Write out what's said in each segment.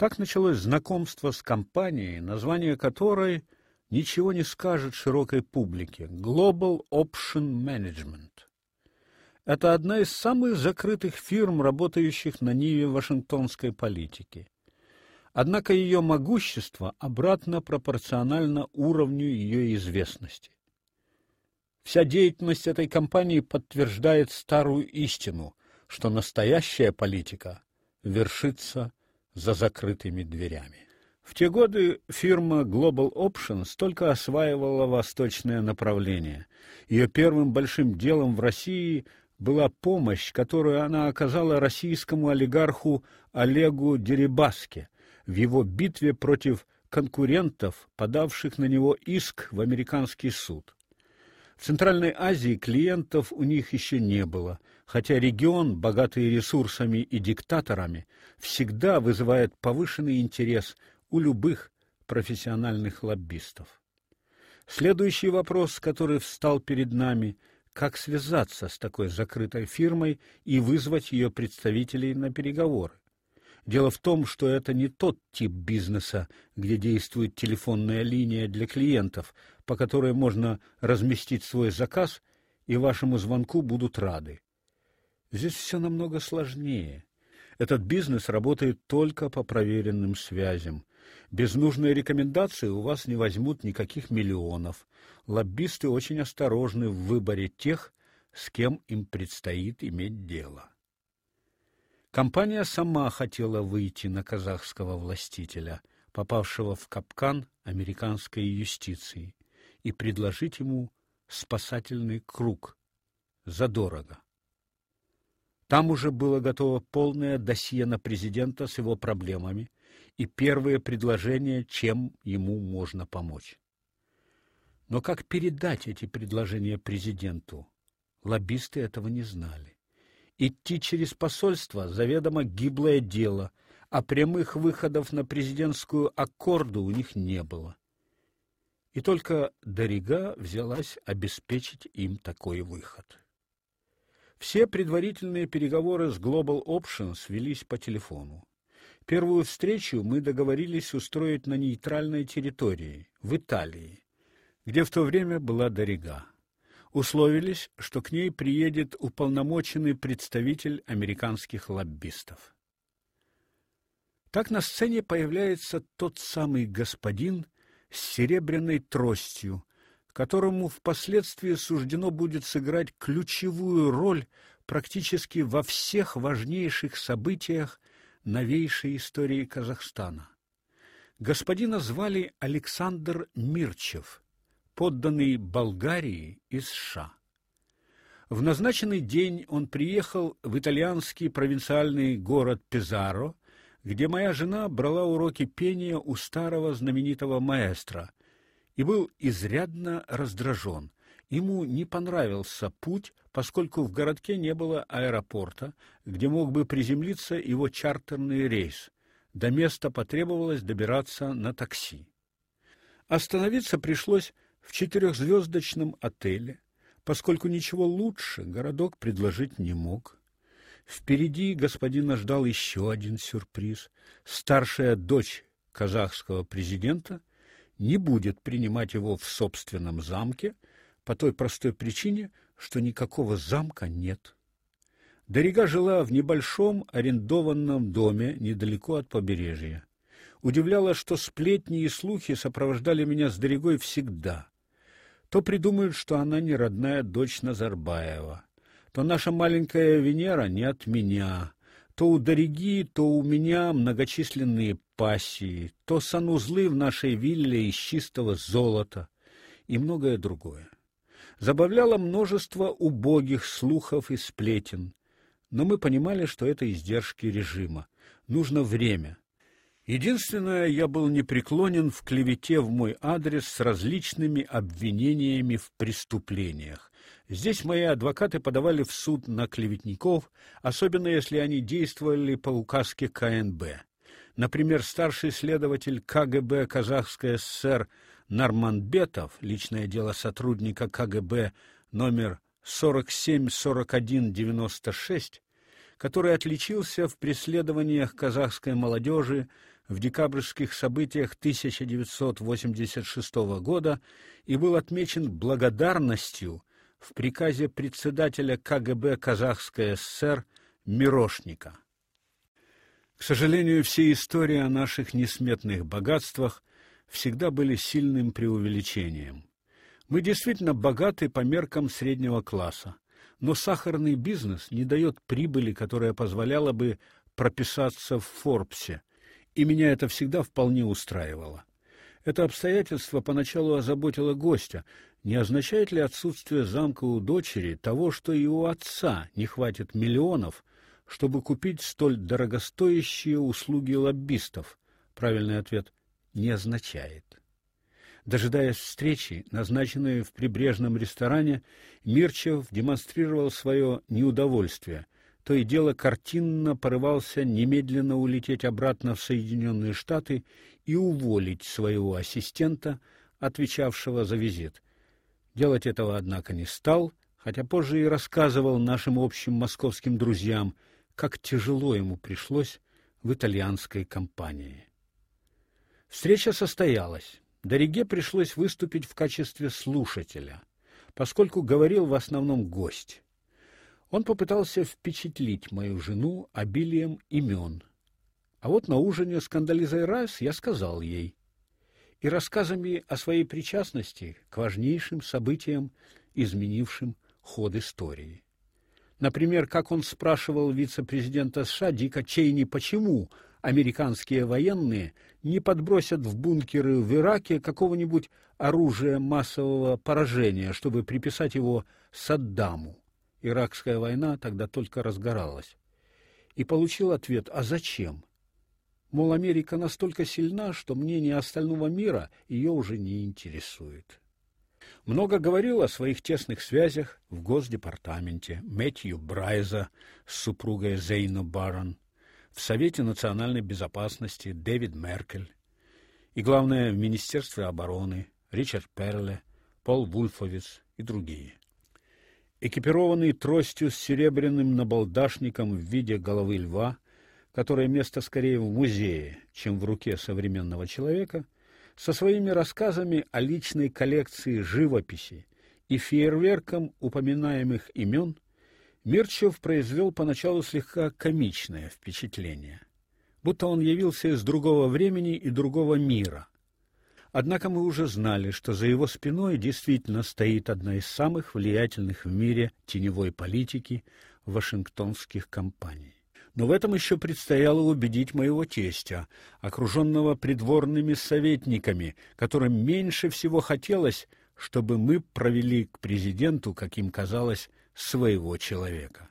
Так началось знакомство с компанией, название которой ничего не скажет широкой публике Global Option Management. Это одна из самых закрытых фирм, работающих на ниве вашингтонской политики. Однако ее могущество обратно пропорционально уровню ее известности. Вся деятельность этой компании подтверждает старую истину, что настоящая политика вершится за закрытыми дверями. В те годы фирма Global Options только осваивала восточное направление. Ее первым большим делом в России была помощь, которую она оказала российскому олигарху Олегу Дерибаске в его битве против конкурентов, подавших на него иск в американский суд. В Центральной Азии клиентов у них еще не было, хотя регион, богатый ресурсами и диктаторами, всегда вызывает повышенный интерес у любых профессиональных лоббистов. Следующий вопрос, который встал перед нами, как связаться с такой закрытой фирмой и вызвать ее представителей на переговоры. Дело в том, что это не тот тип бизнеса, где действует телефонная линия для клиентов, по которой можно разместить свой заказ, и вашему звонку будут рады. Здесь все намного сложнее. Этот бизнес работает только по проверенным связям. Без нужной рекомендации у вас не возьмут никаких миллионов. Лоббисты очень осторожны в выборе тех, с кем им предстоит иметь дело. Компания сама хотела выйти на казахского властителя, попавшего в капкан американской юстиции, и предложить ему спасательный круг задорого. Там уже было готово полное досье на президента с его проблемами и первые предложения, чем ему можно помочь. Но как передать эти предложения президенту? Лоббисты этого не знали. Идти через посольство заведомо гиблое дело, а прямых выходов на президентскую аккорду у них не было. И только Дорига взялась обеспечить им такой выход. Все предварительные переговоры с Global Options велись по телефону. Первую встречу мы договорились устроить на нейтральной территории, в Италии, где в то время была Дорига условились, что к ней приедет уполномоченный представитель американских лоббистов. Так на сцене появляется тот самый господин с серебряной тростью, которому впоследствии суждено будет сыграть ключевую роль практически во всех важнейших событиях новейшей истории Казахстана. Господина звали Александр Мирчев, подданный Болгарии из США. В назначенный день он приехал в итальянский провинциальный город Пизаро, где моя жена брала уроки пения у старого знаменитого маэстро, и был изрядно раздражен. Ему не понравился путь, поскольку в городке не было аэропорта, где мог бы приземлиться его чартерный рейс. До места потребовалось добираться на такси. Остановиться пришлось в четырехзвездочном отеле, поскольку ничего лучше городок предложить не мог. Впереди господина ждал еще один сюрприз. Старшая дочь казахского президента не будет принимать его в собственном замке по той простой причине, что никакого замка нет. Дорига жила в небольшом арендованном доме недалеко от побережья. Удивляло, что сплетни и слухи сопровождали меня с Доригой всегда. То придумают, что она не родная дочь Назарбаева, то наша маленькая Венера не от меня, то у Дориги, то у меня многочисленные пассии, то санузлы в нашей вилле из чистого золота. И многое другое. Забавляло множество убогих слухов и сплетен, но мы понимали, что это издержки режима. Нужно время, Единственное, я был непреклонен в клевете в мой адрес с различными обвинениями в преступлениях. Здесь мои адвокаты подавали в суд на клеветников, особенно если они действовали по указке КНБ. Например, старший следователь КГБ Казахской ССР Нарманбетов, личное дело сотрудника КГБ номер 474196, который отличился в преследованиях казахской молодежи в декабрьских событиях 1986 года и был отмечен благодарностью в приказе председателя КГБ Казахской ССР Мирошника. К сожалению, все истории о наших несметных богатствах всегда были сильным преувеличением. Мы действительно богаты по меркам среднего класса, но сахарный бизнес не дает прибыли, которая позволяла бы прописаться в Форбсе, и меня это всегда вполне устраивало. Это обстоятельство поначалу озаботило гостя. Не означает ли отсутствие замка у дочери того, что и у отца не хватит миллионов, чтобы купить столь дорогостоящие услуги лоббистов? Правильный ответ не означает. Дожидаясь встречи, назначенной в прибрежном ресторане, Мирчев демонстрировал свое неудовольствие. То и дело картинно порывался немедленно улететь обратно в Соединенные Штаты и уволить своего ассистента, отвечавшего за визит. Делать этого, однако, не стал, хотя позже и рассказывал нашим общим московским друзьям, как тяжело ему пришлось в итальянской компании. Встреча состоялась. Дориге пришлось выступить в качестве слушателя, поскольку говорил в основном гость. Он попытался впечатлить мою жену обилием имен. А вот на ужине с Кандализой Райс я сказал ей и рассказами о своей причастности к важнейшим событиям, изменившим ход истории. Например, как он спрашивал вице-президента США Дика Чейни, почему американские военные не подбросят в бункеры в Ираке какого-нибудь оружия массового поражения, чтобы приписать его Саддаму. Иракская война тогда только разгоралась. И получил ответ: "А зачем?" Мол, Америка настолько сильна, что мнение остального мира ее уже не интересует. Много говорил о своих тесных связях в Госдепартаменте Мэтью Брайза с супругой Зейно Барон, в Совете национальной безопасности Дэвид Меркель и, главное, в Министерстве обороны Ричард Перле, Пол Вульфовиц и другие. Экипированный тростью с серебряным набалдашником в виде головы льва, которое место скорее в музее, чем в руке современного человека, со своими рассказами о личной коллекции живописи и фейерверком упоминаемых имен – Мирчев произвел поначалу слегка комичное впечатление, будто он явился из другого времени и другого мира. Однако мы уже знали, что за его спиной действительно стоит одна из самых влиятельных в мире теневой политики вашингтонских компаний. Но в этом еще предстояло убедить моего тестя, окруженного придворными советниками, которым меньше всего хотелось, чтобы мы провели к президенту, как им казалось, своего человека.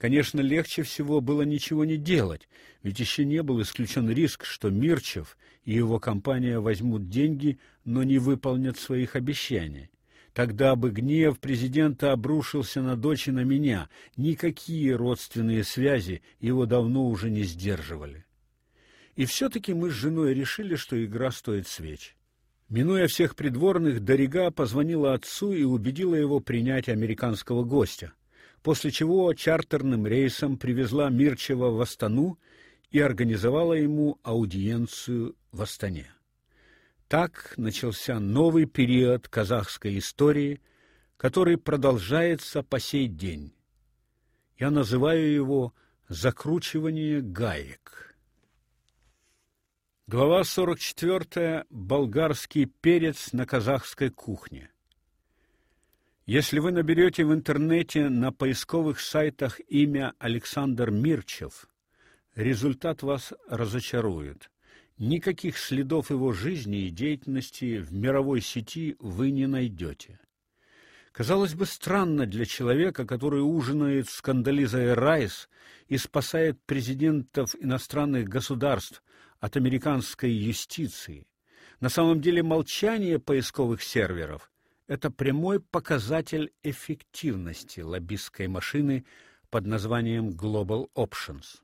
Конечно, легче всего было ничего не делать, ведь еще не был исключен риск, что Мирчев и его компания возьмут деньги, но не выполнят своих обещаний. Тогда бы гнев президента обрушился на дочь и на меня. Никакие родственные связи его давно уже не сдерживали. И все таки мы с женой решили, что игра стоит свеч. Минуя всех придворных, Дорига позвонила отцу и убедила его принять американского гостя, после чего чартерным рейсом привезла Мирчева в Астану и организовала ему аудиенцию в Астане. Так начался новый период казахской истории, который продолжается по сей день. Я называю его закручивание гаек. Глава 44. Болгарский перец на казахской кухне. Если вы наберете в интернете на поисковых сайтах имя Александр Мирчев, результат вас разочарует. Никаких следов его жизни и деятельности в мировой сети вы не найдете. Казалось бы, странно для человека, который ужинает с Кандализой Райс и спасает президентов иностранных государств от американской юстиции. На самом деле молчание поисковых серверов это прямой показатель эффективности лоббистской машины под названием Global Options.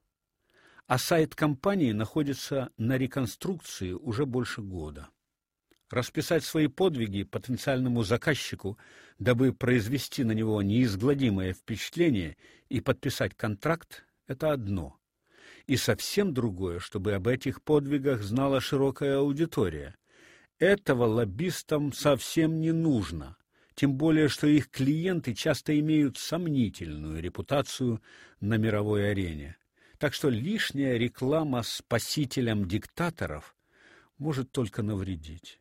А сайт компании находится на реконструкции уже больше года. Расписать свои подвиги потенциальному заказчику, дабы произвести на него неизгладимое впечатление и подписать контракт это одно. и совсем другое, чтобы об этих подвигах знала широкая аудитория. Этого лоббистам совсем не нужно, тем более что их клиенты часто имеют сомнительную репутацию на мировой арене. Так что лишняя реклама спасителям диктаторов может только навредить.